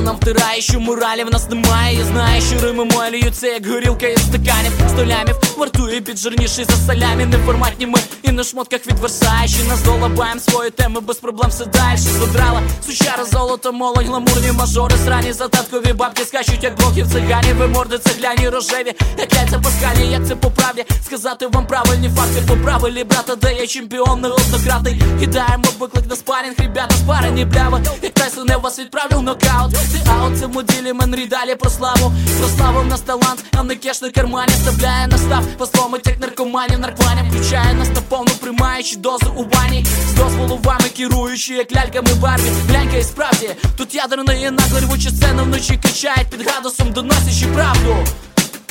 нам втирає, що моралі в нас немає. І знає, що рими мої як горілка із стаканів, столямів Вартує піджирніший за салямі, неформатні ми і на шмотках від Версайші Нас долабаєм свої теми, без проблем все дальше Задрала, сучара, золото, молодь, гламурні мажори, срані задаткові бабки скачуть, як блохи в цигані, ви морди цегляні рожеві, як яйця паскалі, як це по правді Сказати вам правильні факти, поправили брата, де я чемпіон неоднократний. Кидаємо виклик на спарінг, ребята, спарені бляви. Як Тайсон я вас відправлю нокаут Ти аут, це в моділі, мен далі про славу. Про славу в нас талант, а не кеш на кармані. Вставляє настав, посломить як наркоманів Наркваням включає нас на повну, приймаючи дозу у ванні. З дозволу вами керуючи, як ляльками барбі Глянька і справді, тут ядерної нагло рвуча сцена вночі качають під градусом, доносячи правду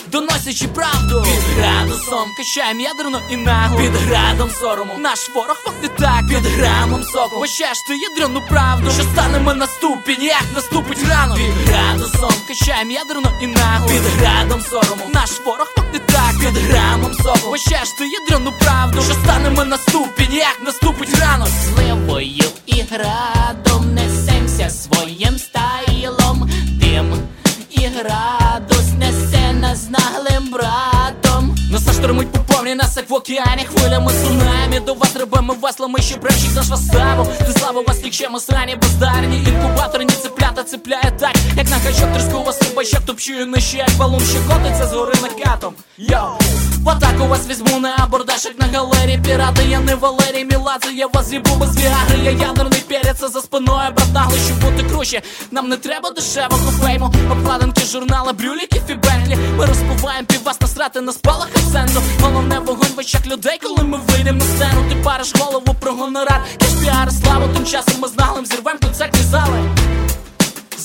Доносячи правду. Під градусом качаєм ядерно і нагло. Під градом сорому Наш ворог не так. Під грамом соку Вещаєш ти ядерну правду. Що станемо на ступінь, як наступить рано. Під градусом качаєм ядерно і нагло. Під градом сорому Наш ворог не так. Під грамом соку Вещаєш ти ядерну правду. Що станемо на ступінь, як наступить рано. Сливою і градом штормить по повні, нас як в океані Хвилями цунамі, до вас рибами веслами Ще брешіть наш ваставу Ти слава вас нікчемо срані бездарні Інкубаторні цеплята цепляє так Як на гачок тріскова ще топчує нижче Як балун, ще котиться з гори накатом. Йоу в атаку вас візьму на абордаж, як на галері. Пірати, я не Валерій Міладзе, я вас з'їбу без віагри. Я ядерний перець, за спиною, брат наглий, щоб бути круче. Нам не треба дешевого фейму. Обкладинки журнала, брюліки і Бентлі Ми розпиваємо пів вас насрати на спалах акценту Головне вогонь в очах людей, коли ми вийдемо на сцену. Ти париш голову про гонорар, кеш піар, славу Тим часом ми з наглим зірвем концертні зали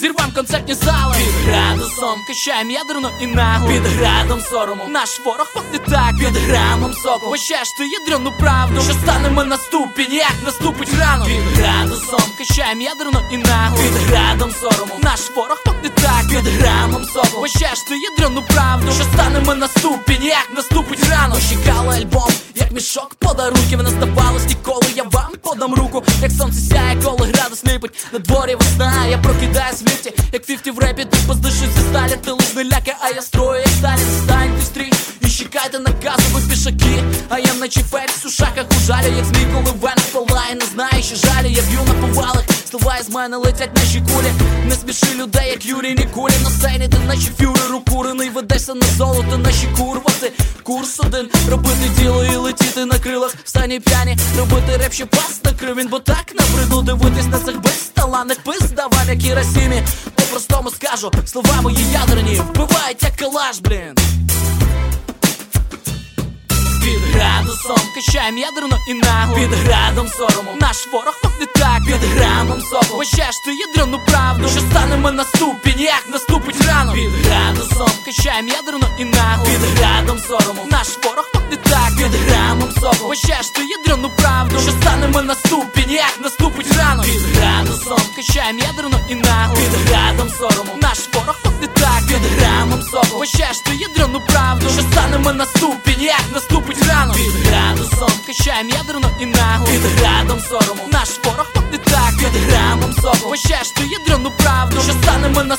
Зірвам концертні зали. Під градусом качаєм ядерно і нагло Під градом сорому. Наш ворог не так. Під грамом соку. Вещаєш ти ядерну правду. Що станемо на ступінь, як наступить рано? Під градусом качаєм ядерно і нагло Під градом сорому. Наш ворог не так. Під грамом соку. Вещаєш ти ядерну правду. Що станемо на ступінь, як наступить рано? Чекали альбом, як мішок подарунків. Не здавалось ніколи, я вам подам руку. Як сонце сяє, коли градус ліпить На дворі весна, я прокидаюсь не ляка, а я строю, як Сталін Станьте стрій і чекайте наказу, ви пішаки. А я наче ферзь у шахах у жалі Як змій, коли вен палає, не знаю, що жалі Я б'ю на повалах, слова з мене летять наші кулі. Не сміши людей, як Юрій Нікулі На сцені ти наче фюрер укурений. Ведешся на золото, наші курвати. Курс один, робити діло і летіти на крилах. В стані п'яні, робити реп, що пас накрив. Він бо так набридло дивитись на цих безталанних пиздаван, як і Расімі По-простому скажу, слова мої ядерні Вбивають як калаш, блін під градусом качаєм ядерно і нагло. Під градом сорому. Наш ворог не так. Під грамом соку Вещаєш ти ядерну правду. Що станемо на ступінь, як наступить рано? Під градусом качаєм ядерно і нагло. Під градом сорому. Наш ворог не так. Під грамом соку Вещаєш ти ядерну правду. Що станемо на ступінь, як наступить рано? Під градусом качаєм ядерно і нагло. Під градом качаєм ядерно і нагло Під градом сорому. Наш ворог не так. Під грамом сорому. Вищаєш ти ядерну правду. Що станемо на